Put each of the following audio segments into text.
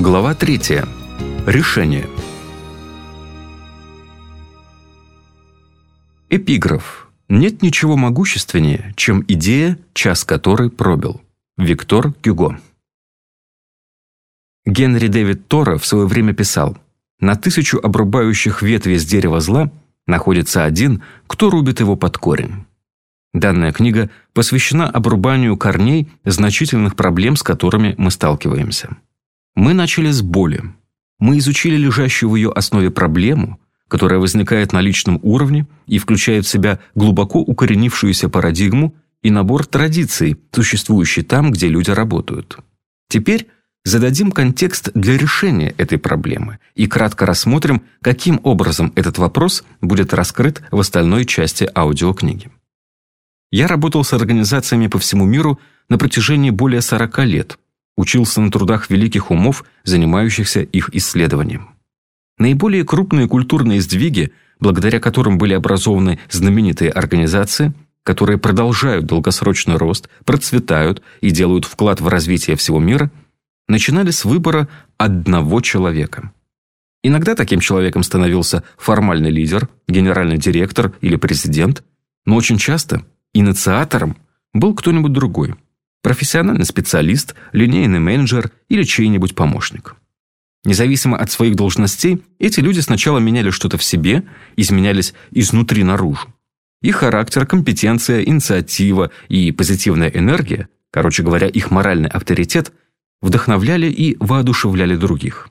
Глава 3. Решение. Эпиграф. Нет ничего могущественнее, чем идея, час которой пробил. Виктор Гюго. Генри Дэвид Тора в свое время писал «На тысячу обрубающих ветви с дерева зла находится один, кто рубит его под корень». Данная книга посвящена обрубанию корней значительных проблем, с которыми мы сталкиваемся. Мы начали с боли. Мы изучили лежащую в ее основе проблему, которая возникает на личном уровне и включает в себя глубоко укоренившуюся парадигму и набор традиций, существующий там, где люди работают. Теперь зададим контекст для решения этой проблемы и кратко рассмотрим, каким образом этот вопрос будет раскрыт в остальной части аудиокниги. Я работал с организациями по всему миру на протяжении более 40 лет – учился на трудах великих умов, занимающихся их исследованием. Наиболее крупные культурные сдвиги, благодаря которым были образованы знаменитые организации, которые продолжают долгосрочный рост, процветают и делают вклад в развитие всего мира, начинали с выбора одного человека. Иногда таким человеком становился формальный лидер, генеральный директор или президент, но очень часто инициатором был кто-нибудь другой – профессиональный специалист, линейный менеджер или чей-нибудь помощник. Независимо от своих должностей, эти люди сначала меняли что-то в себе, изменялись изнутри наружу. Их характер, компетенция, инициатива и позитивная энергия, короче говоря, их моральный авторитет, вдохновляли и воодушевляли других.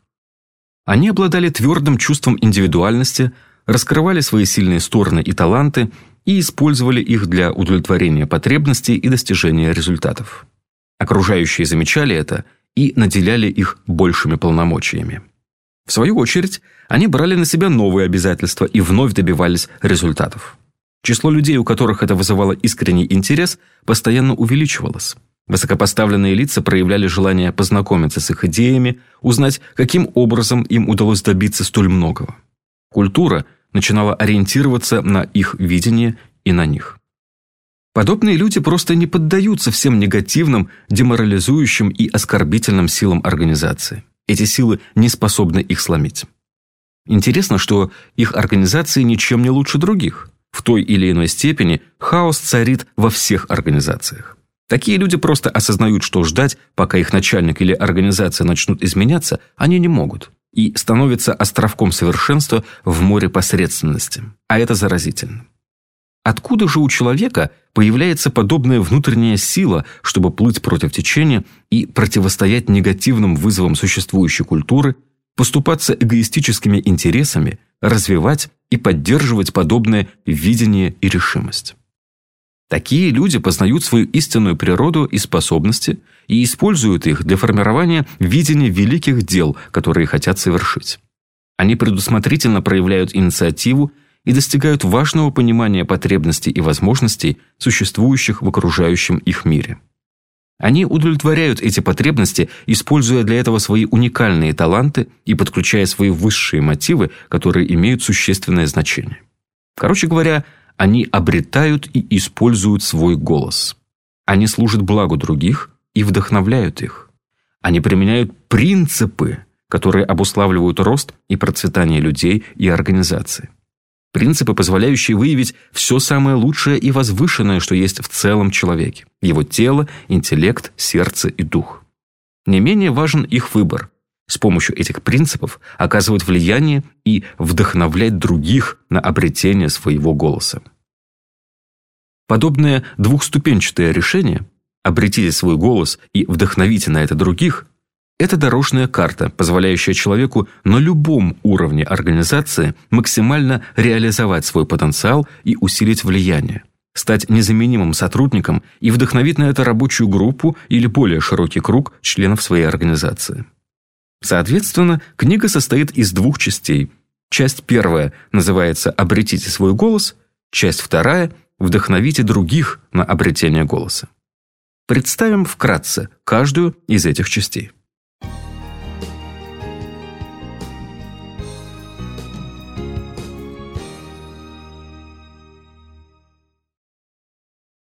Они обладали твердым чувством индивидуальности, раскрывали свои сильные стороны и таланты и использовали их для удовлетворения потребностей и достижения результатов. Окружающие замечали это и наделяли их большими полномочиями. В свою очередь, они брали на себя новые обязательства и вновь добивались результатов. Число людей, у которых это вызывало искренний интерес, постоянно увеличивалось. Высокопоставленные лица проявляли желание познакомиться с их идеями, узнать, каким образом им удалось добиться столь многого. Культура – начинала ориентироваться на их видение и на них. Подобные люди просто не поддаются всем негативным, деморализующим и оскорбительным силам организации. Эти силы не способны их сломить. Интересно, что их организации ничем не лучше других. В той или иной степени хаос царит во всех организациях. Такие люди просто осознают, что ждать, пока их начальник или организация начнут изменяться, они не могут и становится островком совершенства в море посредственности. А это заразительно. Откуда же у человека появляется подобная внутренняя сила, чтобы плыть против течения и противостоять негативным вызовам существующей культуры, поступаться эгоистическими интересами, развивать и поддерживать подобное видение и решимость? Такие люди познают свою истинную природу и способности и используют их для формирования видения великих дел, которые хотят совершить. Они предусмотрительно проявляют инициативу и достигают важного понимания потребностей и возможностей, существующих в окружающем их мире. Они удовлетворяют эти потребности, используя для этого свои уникальные таланты и подключая свои высшие мотивы, которые имеют существенное значение. Короче говоря, они обретают и используют свой голос. Они служат благу других и вдохновляют их. Они применяют принципы, которые обуславливают рост и процветание людей и организаций. Принципы, позволяющие выявить все самое лучшее и возвышенное, что есть в целом человеке. Его тело, интеллект, сердце и дух. Не менее важен их выбор с помощью этих принципов оказывать влияние и вдохновлять других на обретение своего голоса. Подобное двухступенчатое решение «обретите свой голос и вдохновите на это других» Это дорожная карта, позволяющая человеку на любом уровне организации максимально реализовать свой потенциал и усилить влияние, стать незаменимым сотрудником и вдохновить на это рабочую группу или более широкий круг членов своей организации. Соответственно, книга состоит из двух частей. Часть первая называется «Обретите свой голос», часть вторая «Вдохновите других на обретение голоса». Представим вкратце каждую из этих частей.